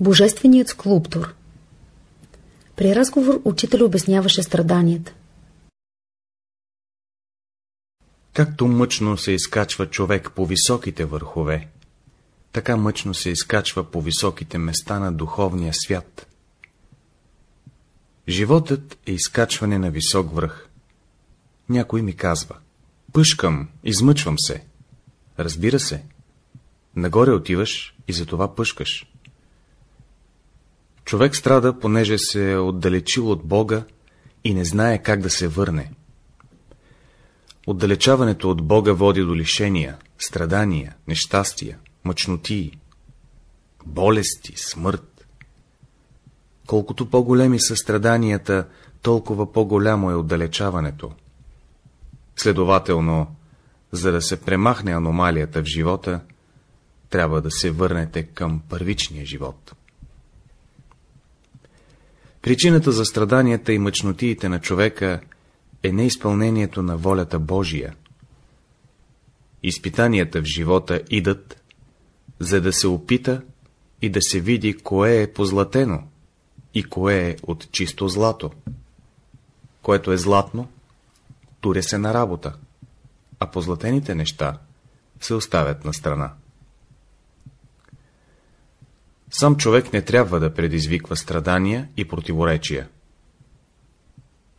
Божественият скулптор При разговор учител обясняваше страданията. Както мъчно се изкачва човек по високите върхове, така мъчно се изкачва по високите места на духовния свят. Животът е изкачване на висок връх. Някой ми казва, пъшкам, измъчвам се. Разбира се, нагоре отиваш и за това пъшкаш. Човек страда, понеже се е отдалечил от Бога и не знае как да се върне. Отдалечаването от Бога води до лишения, страдания, нещастия, мъчнотии, болести, смърт. Колкото по-големи са страданията, толкова по-голямо е отдалечаването. Следователно, за да се премахне аномалията в живота, трябва да се върнете към първичния живот. Причината за страданията и мъчнотиите на човека е неизпълнението на волята Божия. Изпитанията в живота идат, за да се опита и да се види кое е позлатено и кое е от чисто злато. Което е златно, туре се на работа, а позлатените неща се оставят на страна. Сам човек не трябва да предизвиква страдания и противоречия.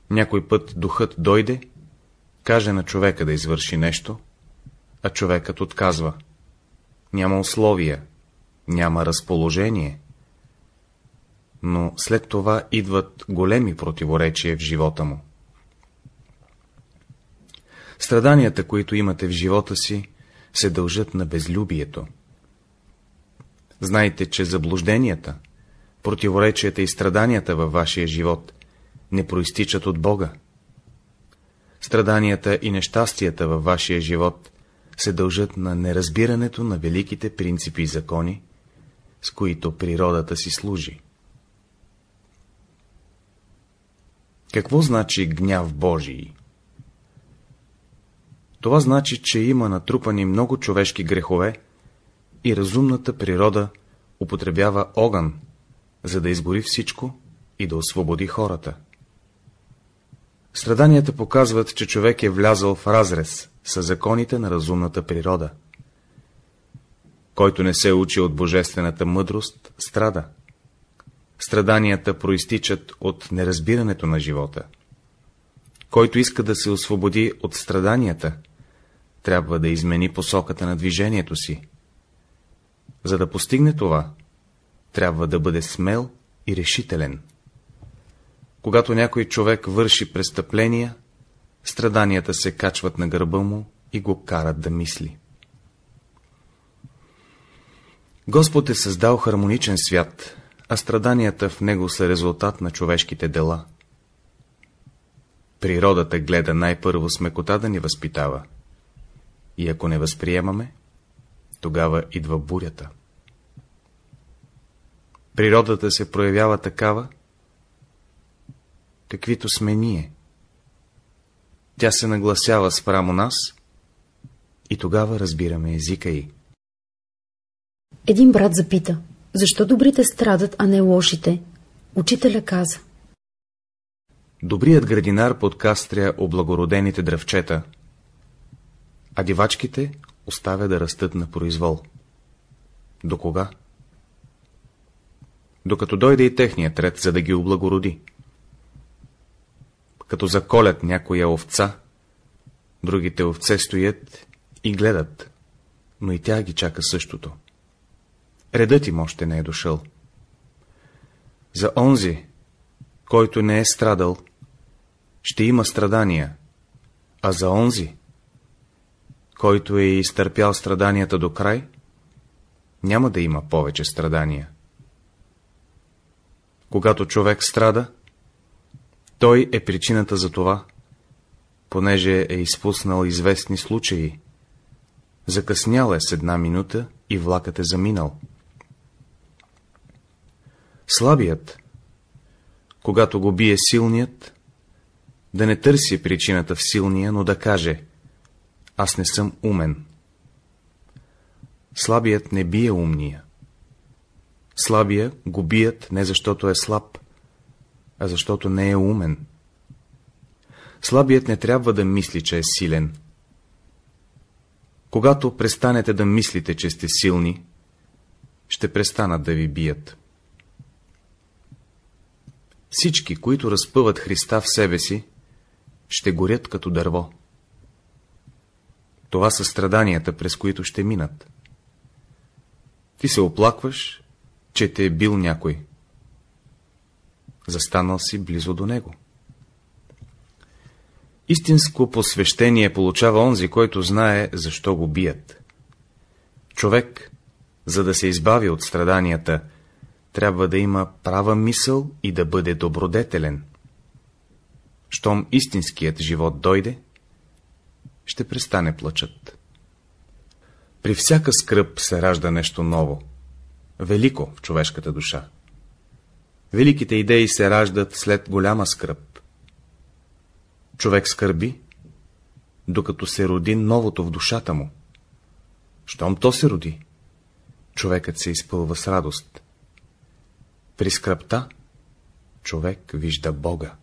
Някой път духът дойде, каже на човека да извърши нещо, а човекът отказва. Няма условия, няма разположение. Но след това идват големи противоречия в живота му. Страданията, които имате в живота си, се дължат на безлюбието. Знайте, че заблужденията, противоречията и страданията във вашия живот не проистичат от Бога. Страданията и нещастията във вашия живот се дължат на неразбирането на великите принципи и закони, с които природата си служи. Какво значи гняв Божий? Това значи, че има натрупани много човешки грехове и разумната природа употребява огън, за да изгори всичко и да освободи хората. Страданията показват, че човек е влязъл в разрез с законите на разумната природа. Който не се учи от божествената мъдрост, страда. Страданията проистичат от неразбирането на живота. Който иска да се освободи от страданията, трябва да измени посоката на движението си. За да постигне това, трябва да бъде смел и решителен. Когато някой човек върши престъпления, страданията се качват на гърба му и го карат да мисли. Господ е създал хармоничен свят, а страданията в него са резултат на човешките дела. Природата гледа най-първо с мекота да ни възпитава. И ако не възприемаме, тогава идва бурята. Природата се проявява такава, каквито сме ние. Тя се нагласява спрямо нас и тогава разбираме езика й. Един брат запита, защо добрите страдат, а не лошите? Учителя каза. Добрият градинар подкастря облагородените дръвчета, а дивачките оставя да растат на произвол. До кога? Докато дойде и техният ред, за да ги облагороди. Като заколят някоя овца, другите овце стоят и гледат, но и тя ги чака същото. Редът им още не е дошъл. За онзи, който не е страдал, ще има страдания, а за онзи, който е изтърпял страданията до край, няма да има повече страдания. Когато човек страда, той е причината за това, понеже е изпуснал известни случаи. Закъснял е с една минута и влакът е заминал. Слабият, когато го бие силният, да не търси причината в силния, но да каже аз не съм умен. Слабият не бие умния. Слабия го бият не защото е слаб, а защото не е умен. Слабият не трябва да мисли, че е силен. Когато престанете да мислите, че сте силни, ще престанат да ви бият. Всички, които разпъват Христа в себе си, ще горят като дърво. Това са страданията, през които ще минат. Ти се оплакваш, че те е бил някой. Застанал си близо до него. Истинско посвещение получава онзи, който знае, защо го бият. Човек, за да се избави от страданията, трябва да има права мисъл и да бъде добродетелен. Щом истинският живот дойде, ще престане плачът. При всяка скръп се ражда нещо ново, велико в човешката душа. Великите идеи се раждат след голяма скръп. Човек скърби, докато се роди новото в душата му. Щом то се роди, човекът се изпълва с радост. При скръпта човек вижда Бога.